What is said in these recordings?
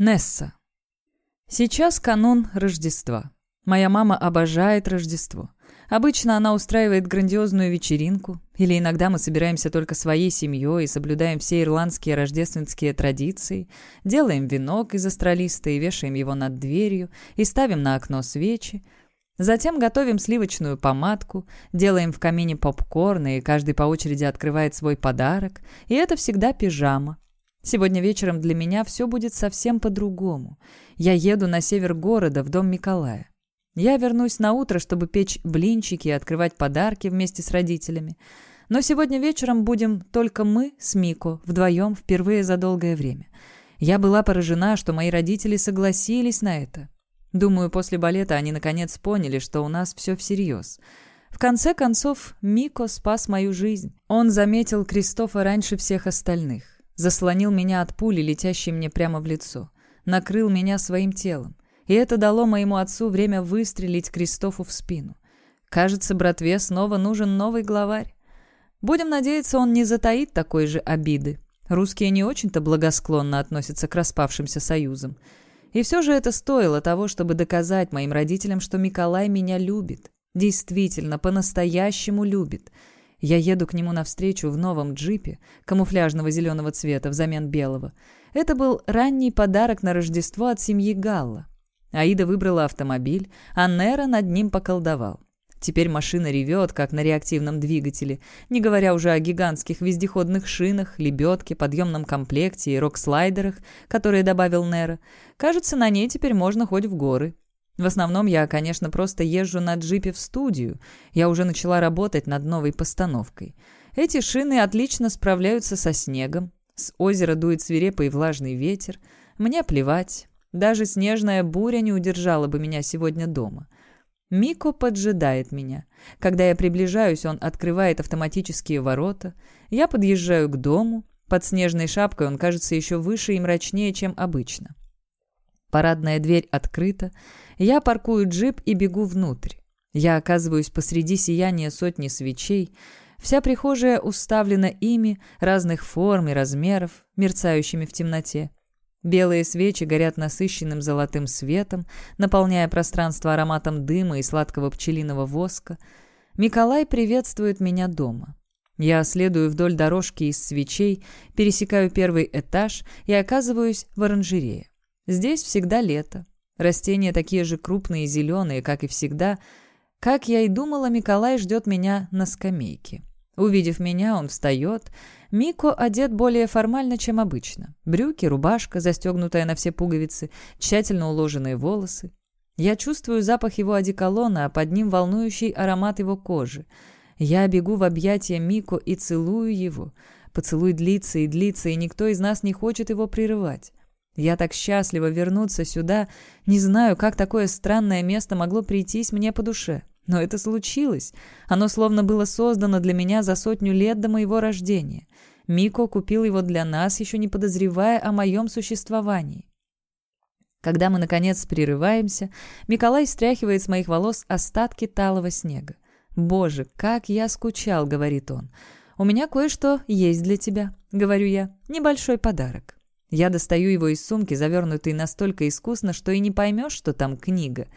Несса. Сейчас канун Рождества. Моя мама обожает Рождество. Обычно она устраивает грандиозную вечеринку, или иногда мы собираемся только своей семьей и соблюдаем все ирландские рождественские традиции, делаем венок из астролиста и вешаем его над дверью, и ставим на окно свечи. Затем готовим сливочную помадку, делаем в камине попкорн, и каждый по очереди открывает свой подарок, и это всегда пижама – Сегодня вечером для меня все будет совсем по-другому. Я еду на север города, в дом Николая. Я вернусь на утро, чтобы печь блинчики и открывать подарки вместе с родителями. Но сегодня вечером будем только мы с Мико вдвоем впервые за долгое время. Я была поражена, что мои родители согласились на это. Думаю, после балета они наконец поняли, что у нас все всерьез. В конце концов, Мико спас мою жизнь. Он заметил Кристофа раньше всех остальных заслонил меня от пули, летящей мне прямо в лицо, накрыл меня своим телом. И это дало моему отцу время выстрелить Кристофу в спину. Кажется, братве снова нужен новый главарь. Будем надеяться, он не затаит такой же обиды. Русские не очень-то благосклонно относятся к распавшимся союзам. И все же это стоило того, чтобы доказать моим родителям, что Миколай меня любит. Действительно, по-настоящему любит. Я еду к нему навстречу в новом джипе, камуфляжного зеленого цвета взамен белого. Это был ранний подарок на Рождество от семьи Галла. Аида выбрала автомобиль, а Нера над ним поколдовал. Теперь машина ревет, как на реактивном двигателе, не говоря уже о гигантских вездеходных шинах, лебедке, подъемном комплекте и рок-слайдерах, которые добавил Нера. Кажется, на ней теперь можно хоть в горы. В основном я, конечно, просто езжу на джипе в студию. Я уже начала работать над новой постановкой. Эти шины отлично справляются со снегом. С озера дует свирепый влажный ветер. Мне плевать. Даже снежная буря не удержала бы меня сегодня дома. Мико поджидает меня. Когда я приближаюсь, он открывает автоматические ворота. Я подъезжаю к дому. Под снежной шапкой он кажется еще выше и мрачнее, чем обычно. Парадная дверь открыта. Я паркую джип и бегу внутрь. Я оказываюсь посреди сияния сотни свечей. Вся прихожая уставлена ими, разных форм и размеров, мерцающими в темноте. Белые свечи горят насыщенным золотым светом, наполняя пространство ароматом дыма и сладкого пчелиного воска. Миколай приветствует меня дома. Я следую вдоль дорожки из свечей, пересекаю первый этаж и оказываюсь в оранжерее. Здесь всегда лето. Растения такие же крупные и зеленые, как и всегда. Как я и думала, Миколай ждет меня на скамейке. Увидев меня, он встает. Мико одет более формально, чем обычно. Брюки, рубашка, застегнутая на все пуговицы, тщательно уложенные волосы. Я чувствую запах его одеколона, а под ним волнующий аромат его кожи. Я бегу в объятия Мико и целую его. Поцелуй длится и длится, и никто из нас не хочет его прерывать. Я так счастлива вернуться сюда. Не знаю, как такое странное место могло прийтись мне по душе. Но это случилось. Оно словно было создано для меня за сотню лет до моего рождения. Мико купил его для нас, еще не подозревая о моем существовании. Когда мы, наконец, прерываемся, Миколай стряхивает с моих волос остатки талого снега. «Боже, как я скучал!» — говорит он. «У меня кое-что есть для тебя», — говорю я. «Небольшой подарок». Я достаю его из сумки, завернутый настолько искусно, что и не поймешь, что там книга.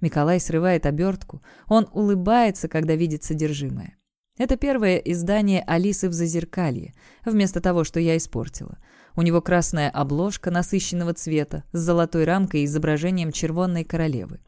Миколай срывает обертку. Он улыбается, когда видит содержимое. Это первое издание «Алисы в зазеркалье», вместо того, что я испортила. У него красная обложка насыщенного цвета с золотой рамкой и изображением червонной королевы.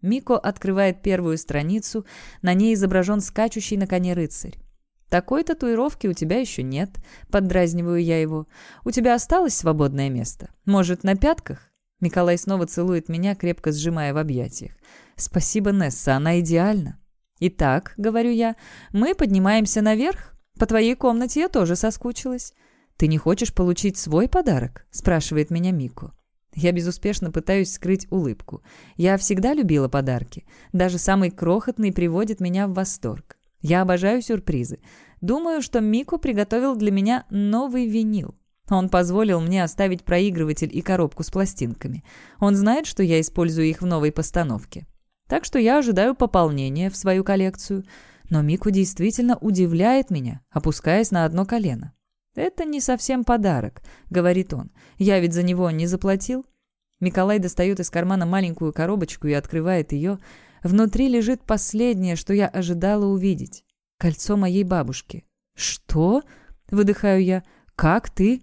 Мико открывает первую страницу, на ней изображен скачущий на коне рыцарь. «Такой татуировки у тебя еще нет», — поддразниваю я его. «У тебя осталось свободное место? Может, на пятках?» Николай снова целует меня, крепко сжимая в объятиях. «Спасибо, Несса, она идеальна». «Итак», — говорю я, — «мы поднимаемся наверх. По твоей комнате я тоже соскучилась». «Ты не хочешь получить свой подарок?» — спрашивает меня Мико. Я безуспешно пытаюсь скрыть улыбку. Я всегда любила подарки. Даже самый крохотный приводит меня в восторг. Я обожаю сюрпризы. Думаю, что Мику приготовил для меня новый винил. Он позволил мне оставить проигрыватель и коробку с пластинками. Он знает, что я использую их в новой постановке. Так что я ожидаю пополнения в свою коллекцию. Но Мику действительно удивляет меня, опускаясь на одно колено. «Это не совсем подарок», — говорит он. «Я ведь за него не заплатил. Николай достает из кармана маленькую коробочку и открывает ее. Внутри лежит последнее, что я ожидала увидеть. Кольцо моей бабушки. «Что?» — выдыхаю я. «Как ты?»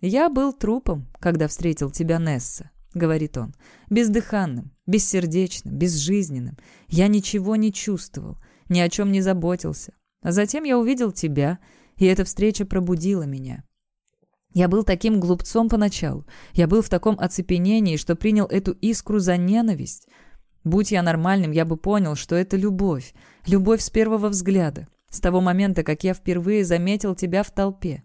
«Я был трупом, когда встретил тебя, Несса», — говорит он. «Бездыханным, бессердечным, безжизненным. Я ничего не чувствовал, ни о чем не заботился. А затем я увидел тебя, и эта встреча пробудила меня. Я был таким глупцом поначалу. Я был в таком оцепенении, что принял эту искру за ненависть. Будь я нормальным, я бы понял, что это любовь. Любовь с первого взгляда. С того момента, как я впервые заметил тебя в толпе.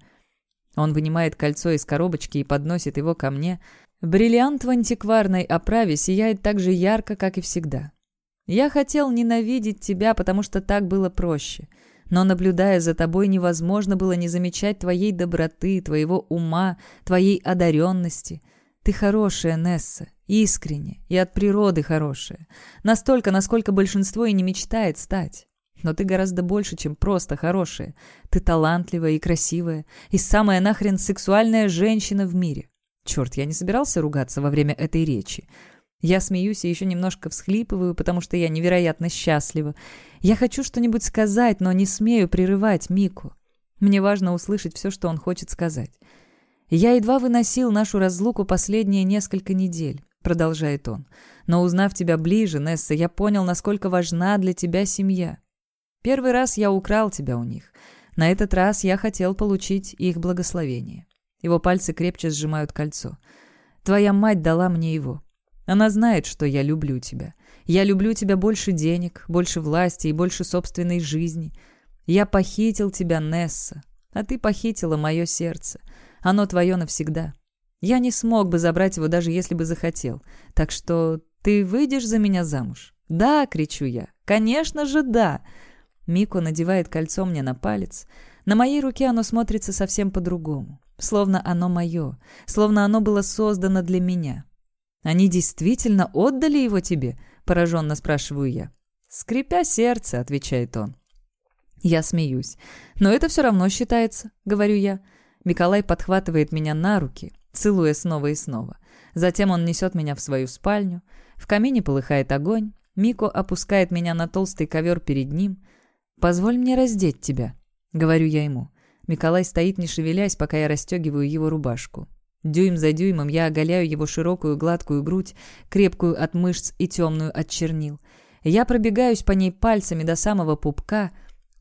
Он вынимает кольцо из коробочки и подносит его ко мне. Бриллиант в антикварной оправе сияет так же ярко, как и всегда. Я хотел ненавидеть тебя, потому что так было проще. Но, наблюдая за тобой, невозможно было не замечать твоей доброты, твоего ума, твоей одаренности. Ты хорошая, Несса, искренне и от природы хорошая. Настолько, насколько большинство и не мечтает стать. Но ты гораздо больше, чем просто хорошая. Ты талантливая и красивая, и самая нахрен сексуальная женщина в мире. Черт, я не собирался ругаться во время этой речи. Я смеюсь и еще немножко всхлипываю, потому что я невероятно счастлива. Я хочу что-нибудь сказать, но не смею прерывать Мику. Мне важно услышать все, что он хочет сказать. «Я едва выносил нашу разлуку последние несколько недель», — продолжает он. «Но узнав тебя ближе, Несса, я понял, насколько важна для тебя семья. Первый раз я украл тебя у них. На этот раз я хотел получить их благословение». Его пальцы крепче сжимают кольцо. «Твоя мать дала мне его. Она знает, что я люблю тебя. Я люблю тебя больше денег, больше власти и больше собственной жизни. Я похитил тебя, Несса, а ты похитила мое сердце. Оно твое навсегда. Я не смог бы забрать его, даже если бы захотел. Так что ты выйдешь за меня замуж?» «Да!» — кричу я. «Конечно же, да!» Мико надевает кольцо мне на палец. На моей руке оно смотрится совсем по-другому. Словно оно мое. Словно оно было создано для меня. «Они действительно отдали его тебе?» – пораженно спрашиваю я. «Скрипя сердце», – отвечает он. Я смеюсь. «Но это все равно считается», — говорю я. Миколай подхватывает меня на руки, целуя снова и снова. Затем он несет меня в свою спальню. В камине полыхает огонь. Мико опускает меня на толстый ковер перед ним. «Позволь мне раздеть тебя», — говорю я ему. Миколай стоит, не шевелясь, пока я расстегиваю его рубашку. Дюйм за дюймом я оголяю его широкую гладкую грудь, крепкую от мышц и темную от чернил. Я пробегаюсь по ней пальцами до самого пупка.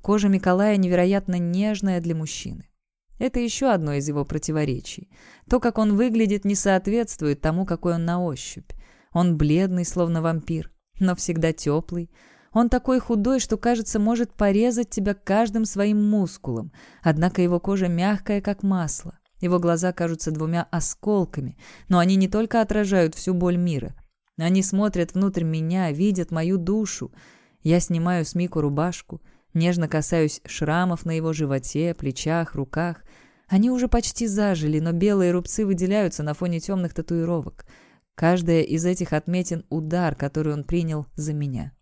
Кожа Николая невероятно нежная для мужчины. Это еще одно из его противоречий. То, как он выглядит, не соответствует тому, какой он на ощупь. Он бледный, словно вампир, но всегда теплый. Он такой худой, что, кажется, может порезать тебя каждым своим мускулом, однако его кожа мягкая, как масло. Его глаза кажутся двумя осколками, но они не только отражают всю боль мира. Они смотрят внутрь меня, видят мою душу. Я снимаю с Мику рубашку, нежно касаюсь шрамов на его животе, плечах, руках. Они уже почти зажили, но белые рубцы выделяются на фоне темных татуировок. Каждая из этих отметин удар, который он принял за меня.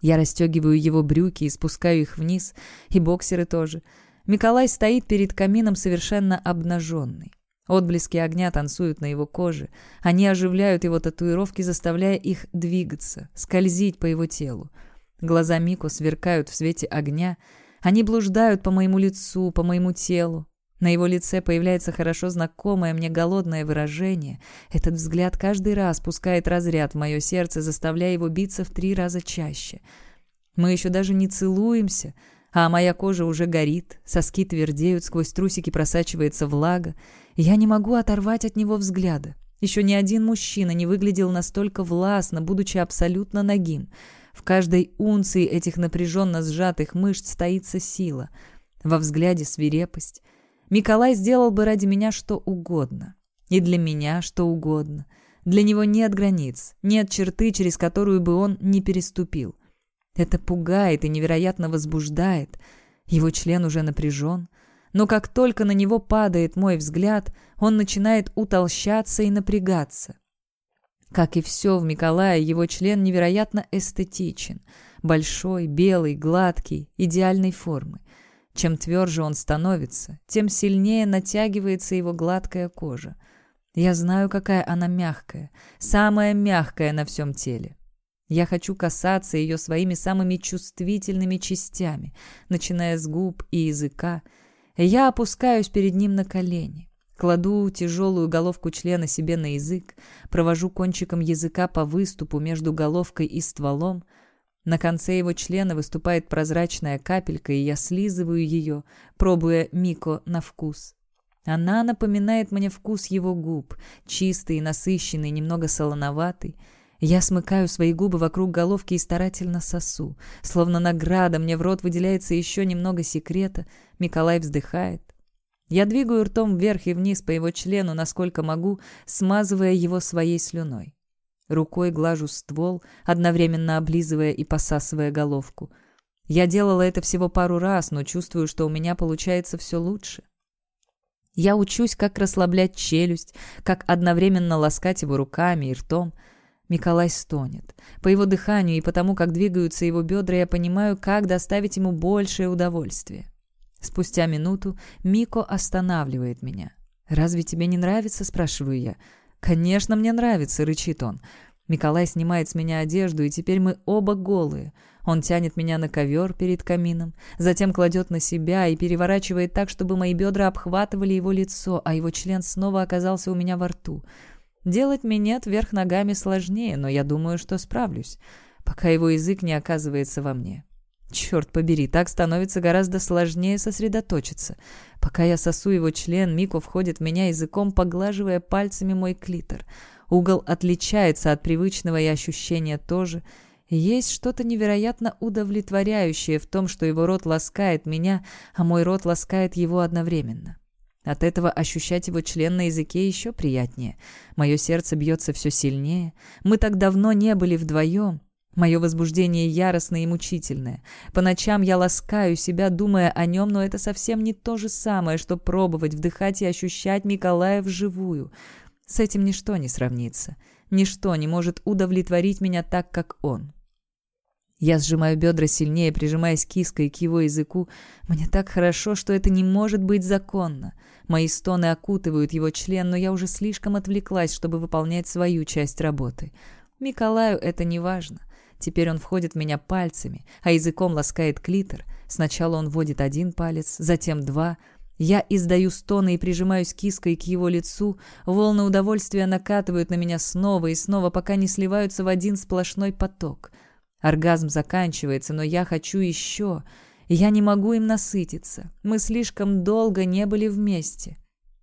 Я расстегиваю его брюки и спускаю их вниз, и боксеры тоже — Миколай стоит перед камином совершенно обнаженный. Отблески огня танцуют на его коже. Они оживляют его татуировки, заставляя их двигаться, скользить по его телу. Глаза Мико сверкают в свете огня. Они блуждают по моему лицу, по моему телу. На его лице появляется хорошо знакомое мне голодное выражение. Этот взгляд каждый раз пускает разряд в мое сердце, заставляя его биться в три раза чаще. Мы еще даже не целуемся — а моя кожа уже горит, соски твердеют, сквозь трусики просачивается влага. Я не могу оторвать от него взгляда. Еще ни один мужчина не выглядел настолько властно, будучи абсолютно нагим. В каждой унции этих напряженно сжатых мышц стоится сила. Во взгляде свирепость. Миколай сделал бы ради меня что угодно. И для меня что угодно. Для него нет границ, нет черты, через которую бы он не переступил. Это пугает и невероятно возбуждает. Его член уже напряжен. Но как только на него падает мой взгляд, он начинает утолщаться и напрягаться. Как и все в Миколае, его член невероятно эстетичен. Большой, белый, гладкий, идеальной формы. Чем тверже он становится, тем сильнее натягивается его гладкая кожа. Я знаю, какая она мягкая, самая мягкая на всем теле. Я хочу касаться ее своими самыми чувствительными частями, начиная с губ и языка. Я опускаюсь перед ним на колени. Кладу тяжелую головку члена себе на язык, провожу кончиком языка по выступу между головкой и стволом. На конце его члена выступает прозрачная капелька, и я слизываю ее, пробуя Мико на вкус. Она напоминает мне вкус его губ, чистый, насыщенный, немного солоноватый. Я смыкаю свои губы вокруг головки и старательно сосу. Словно награда мне в рот выделяется еще немного секрета. Миколай вздыхает. Я двигаю ртом вверх и вниз по его члену, насколько могу, смазывая его своей слюной. Рукой глажу ствол, одновременно облизывая и посасывая головку. Я делала это всего пару раз, но чувствую, что у меня получается все лучше. Я учусь, как расслаблять челюсть, как одновременно ласкать его руками и ртом. Николай стонет. По его дыханию и потому, как двигаются его бедра, я понимаю, как доставить ему большее удовольствие. Спустя минуту Мико останавливает меня. «Разве тебе не нравится?» – спрашиваю я. «Конечно, мне нравится», – рычит он. Николай снимает с меня одежду, и теперь мы оба голые. Он тянет меня на ковер перед камином, затем кладет на себя и переворачивает так, чтобы мои бедра обхватывали его лицо, а его член снова оказался у меня во рту. Делать минет вверх ногами сложнее, но я думаю, что справлюсь, пока его язык не оказывается во мне. Черт побери, так становится гораздо сложнее сосредоточиться. Пока я сосу его член, Мико входит в меня языком, поглаживая пальцами мой клитор. Угол отличается от привычного и ощущения тоже. Есть что-то невероятно удовлетворяющее в том, что его рот ласкает меня, а мой рот ласкает его одновременно. От этого ощущать его член на языке еще приятнее. Мое сердце бьется все сильнее. Мы так давно не были вдвоем. Мое возбуждение яростное и мучительное. По ночам я ласкаю себя, думая о нем, но это совсем не то же самое, что пробовать, вдыхать и ощущать Николая вживую. С этим ничто не сравнится. Ничто не может удовлетворить меня так, как он. Я сжимаю бедра сильнее, прижимаясь киской к его языку. Мне так хорошо, что это не может быть законно. Мои стоны окутывают его член, но я уже слишком отвлеклась, чтобы выполнять свою часть работы. Николаю это не важно. Теперь он входит в меня пальцами, а языком ласкает клитор. Сначала он вводит один палец, затем два. Я издаю стоны и прижимаюсь киской к его лицу. Волны удовольствия накатывают на меня снова и снова, пока не сливаются в один сплошной поток. Оргазм заканчивается, но я хочу еще. Я не могу им насытиться. Мы слишком долго не были вместе.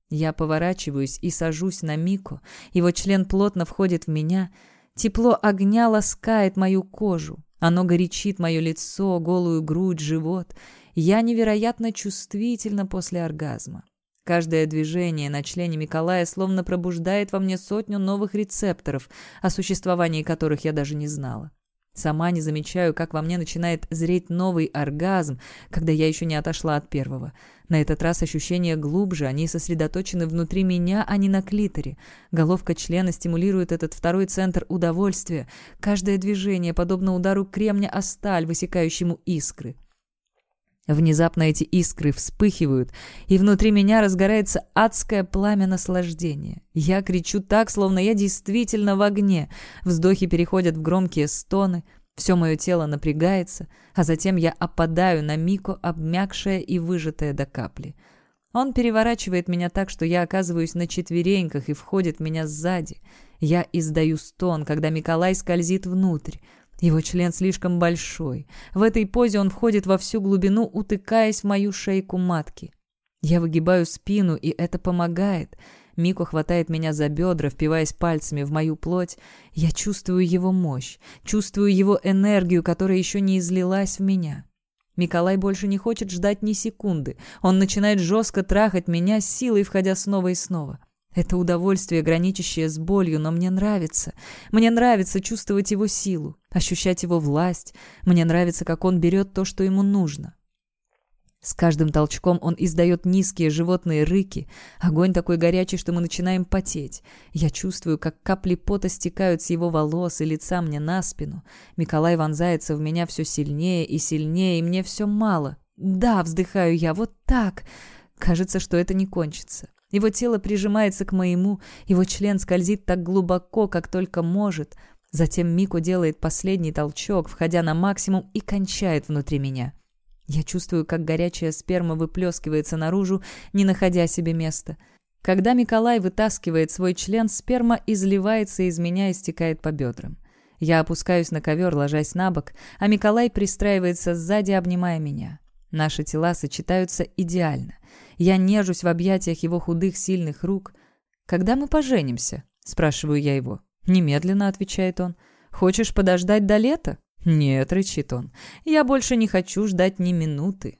Я поворачиваюсь и сажусь на Мику. Его член плотно входит в меня — Тепло огня ласкает мою кожу. Оно горячит мое лицо, голую грудь, живот. Я невероятно чувствительна после оргазма. Каждое движение на члене Николая словно пробуждает во мне сотню новых рецепторов, о существовании которых я даже не знала. Сама не замечаю, как во мне начинает зреть новый оргазм, когда я еще не отошла от первого. На этот раз ощущения глубже, они сосредоточены внутри меня, а не на клиторе. Головка члена стимулирует этот второй центр удовольствия. Каждое движение подобно удару кремня о сталь, высекающему искры. Внезапно эти искры вспыхивают, и внутри меня разгорается адское пламя наслаждения. Я кричу так, словно я действительно в огне. Вздохи переходят в громкие стоны. Все мое тело напрягается, а затем я опадаю на Мико, обмякшая и выжатая до капли. Он переворачивает меня так, что я оказываюсь на четвереньках и входит меня сзади. Я издаю стон, когда Миколай скользит внутрь. Его член слишком большой. В этой позе он входит во всю глубину, утыкаясь в мою шейку матки. Я выгибаю спину, и это помогает. Мико хватает меня за бедра, впиваясь пальцами в мою плоть. Я чувствую его мощь, чувствую его энергию, которая еще не излилась в меня. Миколай больше не хочет ждать ни секунды. Он начинает жестко трахать меня, силой входя снова и снова. Это удовольствие, граничащее с болью, но мне нравится. Мне нравится чувствовать его силу, ощущать его власть. Мне нравится, как он берет то, что ему нужно. С каждым толчком он издает низкие животные рыки. Огонь такой горячий, что мы начинаем потеть. Я чувствую, как капли пота стекают с его волос и лица мне на спину. Миколай вонзается в меня все сильнее и сильнее, и мне все мало. «Да», — вздыхаю я, — «вот так». Кажется, что это не кончится. Его тело прижимается к моему, его член скользит так глубоко, как только может. Затем Мику делает последний толчок, входя на максимум и кончает внутри меня. Я чувствую, как горячая сперма выплескивается наружу, не находя себе места. Когда Николай вытаскивает свой член, сперма изливается из меня и стекает по бедрам. Я опускаюсь на ковер, ложась на бок, а Николай пристраивается сзади, обнимая меня. Наши тела сочетаются идеально. Я нежусь в объятиях его худых, сильных рук. «Когда мы поженимся?» – спрашиваю я его. «Немедленно», – отвечает он. «Хочешь подождать до лета?» «Нет», — рычит он, — «я больше не хочу ждать ни минуты.